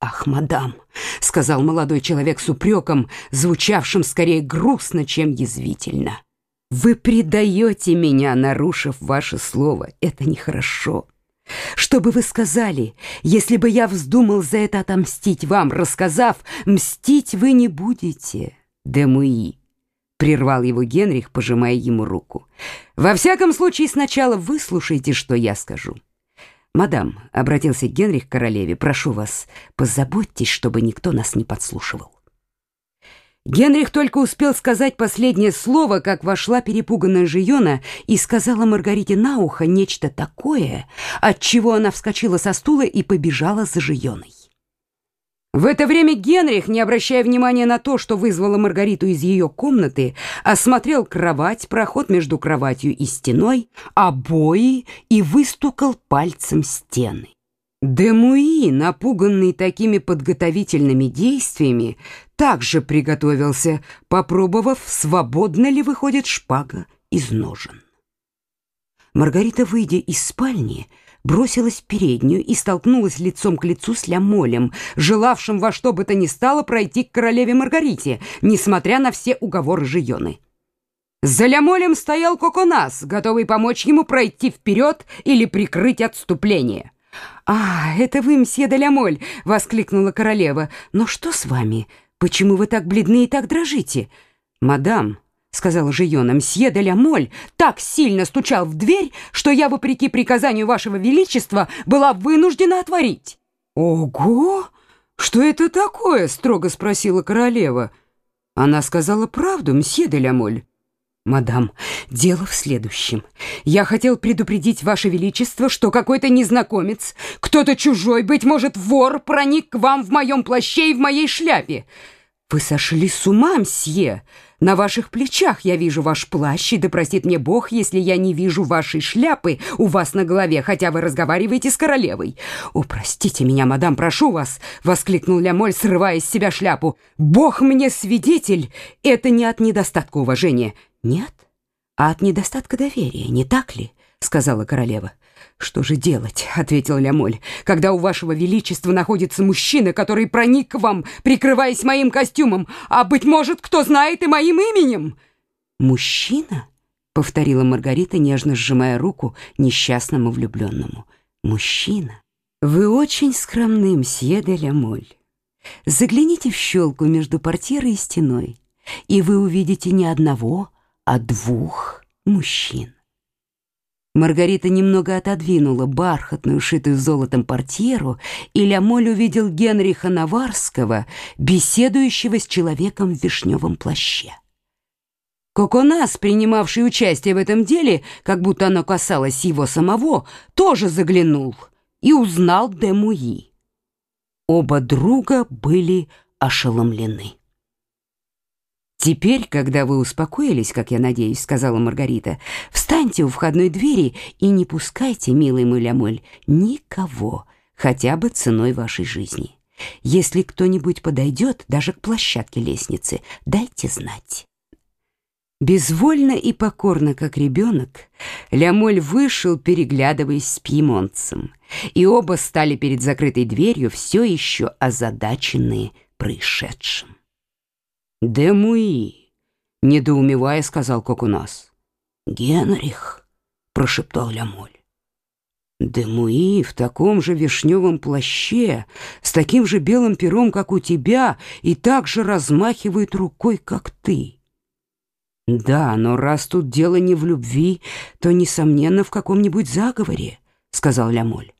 «Ах, мадам», — сказал молодой человек с упреком, звучавшим скорее грустно, чем язвительно. «Вы предаете меня, нарушив ваше слово. Это нехорошо. Что бы вы сказали, если бы я вздумал за это отомстить вам, рассказав, мстить вы не будете, Демуи?» Прервал его Генрих, пожимая ему руку. «Во всяком случае, сначала выслушайте, что я скажу». «Мадам», — обратился Генрих к королеве, — «прошу вас, позаботьтесь, чтобы никто нас не подслушивал». Генрих только успел сказать последнее слово, как вошла перепуганная Жиона и сказала Маргарите на ухо нечто такое, от чего она вскочила со стула и побежала за Жионой. В это время Генрих, не обращая внимания на то, что вызвало Маргариту из ее комнаты, осмотрел кровать, проход между кроватью и стеной, обои и выстукал пальцем стены. Демуи, напуганный такими подготовительными действиями, также приготовился, попробовав, свободно ли выходит шпага из ножен. Маргарита, выйдя из спальни, бросилась в переднюю и столкнулась лицом к лицу с Лямолем, желавшим во что бы то ни стало пройти к королеве Маргарите, несмотря на все уговоры Жионы. За Лямолем стоял Коконас, готовый помочь ему пройти вперед или прикрыть отступление. «А, это вы, мсье де Лямоль!» — воскликнула королева. «Но что с вами? Почему вы так бледны и так дрожите?» «Мадам», — сказала Жиона, — «мсье де ля Моль так сильно стучал в дверь, что я, вопреки приказанию вашего величества, была вынуждена отворить». «Ого! Что это такое?» — строго спросила королева. Она сказала правду, мсье де ля Моль. «Мадам, дело в следующем. Я хотел предупредить Ваше Величество, что какой-то незнакомец, кто-то чужой, быть может, вор, проник к вам в моем плаще и в моей шляпе. Вы сошли с ума, мсье!» На ваших плечах я вижу ваш плащ, и да простит мне Бог, если я не вижу вашей шляпы у вас на голове, хотя вы разговариваете с королевой. О, простите меня, мадам, прошу вас, воскликнул Лямоль, срывая с себя шляпу. Бог мне свидетель, это не от недостатка уважения. Нет, а от недостатка доверия, не так ли? сказала королева. «Что же делать?» — ответил Лямоль. «Когда у вашего величества находится мужчина, который проник к вам, прикрываясь моим костюмом, а, быть может, кто знает и моим именем?» «Мужчина?» — повторила Маргарита, нежно сжимая руку несчастному влюбленному. «Мужчина? Вы очень скромны, мсье де Лямоль. Загляните в щелку между портьерой и стеной, и вы увидите не одного, а двух мужчин. Маргарита немного отодвинула бархатную, шитую золотом портьеру, и Лямоль увидел Генриха Наварского, беседующего с человеком в вишневом плаще. Коконас, принимавший участие в этом деле, как будто оно касалось его самого, тоже заглянул и узнал Демуи. Оба друга были ошеломлены. «Теперь, когда вы успокоились, как я надеюсь, — сказала Маргарита, — встаньте у входной двери и не пускайте, милый мой Лямоль, никого, хотя бы ценой вашей жизни. Если кто-нибудь подойдет даже к площадке лестницы, дайте знать». Безвольно и покорно, как ребенок, Лямоль вышел, переглядываясь с пьемонцем, и оба стали перед закрытой дверью, все еще озадаченные происшедшим. «Демуи», — недоумевая сказал Кокунас. «Генрих», — прошептал Лямоль. Демуи в таком же вишневом плаще, с таким же белым пером, как у тебя, и так же размахивает рукой, как ты. Да, но раз тут дело не в любви, то, несомненно, в каком-нибудь заговоре, — сказал Лямоль.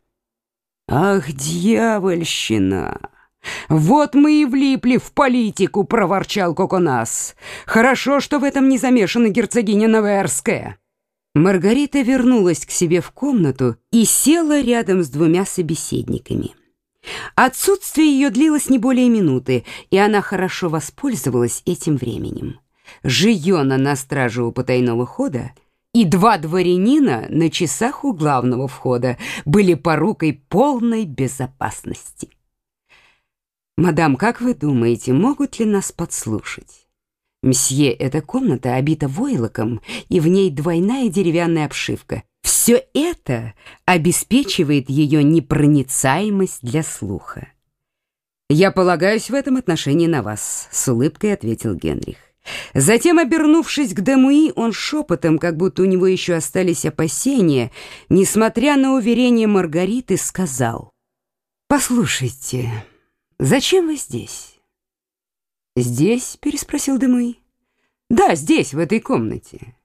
Ах, дьявольщина! «Вот мы и влипли в политику», — проворчал Коконас. «Хорошо, что в этом не замешана герцогиня Наверская». Маргарита вернулась к себе в комнату и села рядом с двумя собеседниками. Отсутствие ее длилось не более минуты, и она хорошо воспользовалась этим временем. Жиона на страже у потайного хода и два дворянина на часах у главного входа были порукой полной безопасности. «Мадам, как вы думаете, могут ли нас подслушать?» «Мсье, эта комната обита войлоком, и в ней двойная деревянная обшивка. Все это обеспечивает ее непроницаемость для слуха. «Я полагаюсь в этом отношении на вас», — с улыбкой ответил Генрих. Затем, обернувшись к Демуи, он шепотом, как будто у него еще остались опасения, несмотря на уверение Маргариты, сказал, «Послушайте, зачем вы здесь?» «Здесь?» — переспросил Демуи. «Да, здесь, в этой комнате».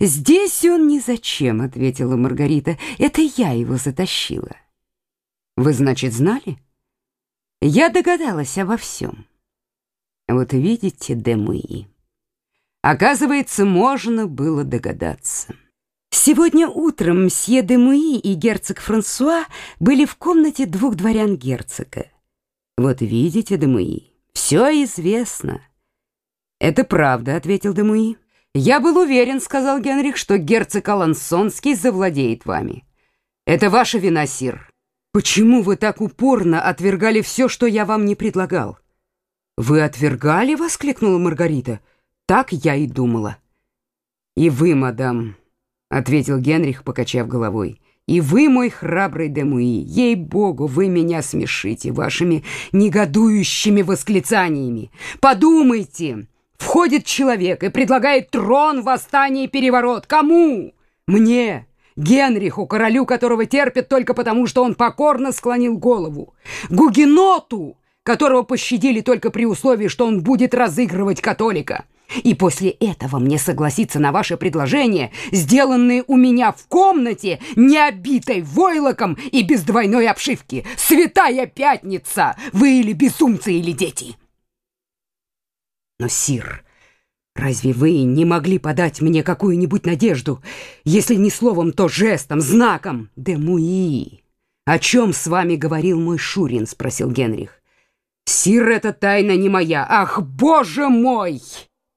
«Здесь он ни зачем», — ответила Маргарита. «Это я его затащила». «Вы, значит, знали?» «Я догадалась обо всем». «Вот видите, Демуи». Оказывается, можно было догадаться. Сегодня утром мсье де Муи и герцог Франсуа были в комнате двух дворян герцога. Вот видите, де Муи, все известно. Это правда, ответил де Муи. Я был уверен, сказал Генрих, что герцог Алансонский завладеет вами. Это ваша вина, сир. Почему вы так упорно отвергали все, что я вам не предлагал? Вы отвергали, воскликнула Маргарита. Так я и думала. И вы, мадам, ответил Генрих, покачав головой. И вы, мой храбрый Демуи, ей-богу, вы меня смешите вашими негодующими восклицаниями. Подумайте, входит человек и предлагает трон, восстание и переворот. Кому? Мне, Генриху, королю, которого терпят только потому, что он покорно склонил голову. Гугеноту, которого пощадили только при условии, что он будет разыгрывать католика. И после этого мне согласиться на ваше предложение, сделанные у меня в комнате, не обитой войлоком и без двойной обшивки. Святая пятница! Вы или безумцы, или дети. Но, сир, разве вы не могли подать мне какую-нибудь надежду, если не словом, то жестом, знаком? Демуи! О чем с вами говорил мой Шурин? Спросил Генрих. Сир, эта тайна не моя. Ах, боже мой!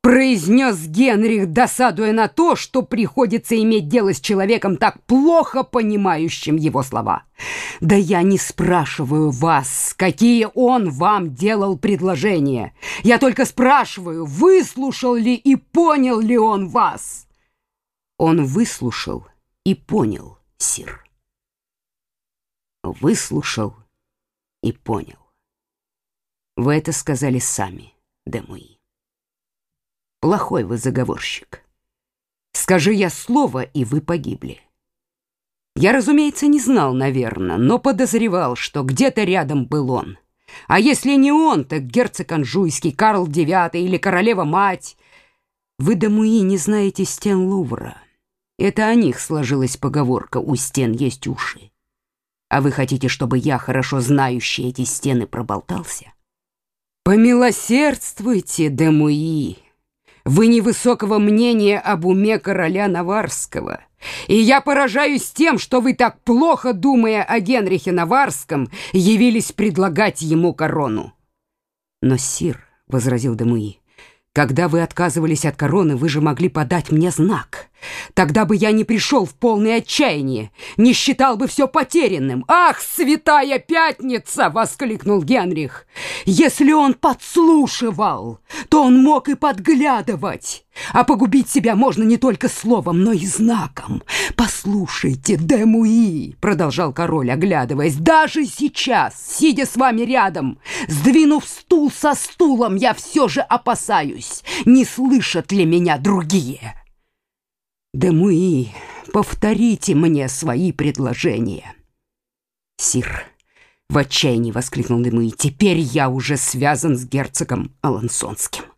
Произнес Генрих, досадуя на то, что приходится иметь дело с человеком, так плохо понимающим его слова. «Да я не спрашиваю вас, какие он вам делал предложения. Я только спрашиваю, выслушал ли и понял ли он вас?» Он выслушал и понял, сир. Выслушал и понял. Вы это сказали сами, Демуи. Плохой вы заговорщик. Скажи я слово, и вы погибли. Я, разумеется, не знал, наверное, но подозревал, что где-то рядом был он. А если не он, так герцог Анжуйский, Карл IX или королева-мать. Вы, Дамуи, не знаете стен Лувра. Это о них сложилась поговорка «у стен есть уши». А вы хотите, чтобы я, хорошо знающий эти стены, проболтался? Помилосердствуйте, Дамуи. Вы невысокого мнения об уме короля Наварского. И я поражаюсь тем, что вы так плохо, думая о Генрихе Наварском, явились предлагать ему корону. Но, сир, — возразил Демуи, — когда вы отказывались от короны, вы же могли подать мне знак. Тогда бы я не пришел в полное отчаяние, не считал бы все потерянным. «Ах, святая пятница!» — воскликнул Генрих. «Если он подслушивал, то он мог и подглядывать. А погубить себя можно не только словом, но и знаком. Послушайте, Демуи!» — продолжал король, оглядываясь. «Даже сейчас, сидя с вами рядом, сдвинув стул со стулом, я все же опасаюсь, не слышат ли меня другие». Демуи, повторите мне свои предложения. Сир, в отчаянии воскликнул Демуи, теперь я уже связан с герцогом Алансонским.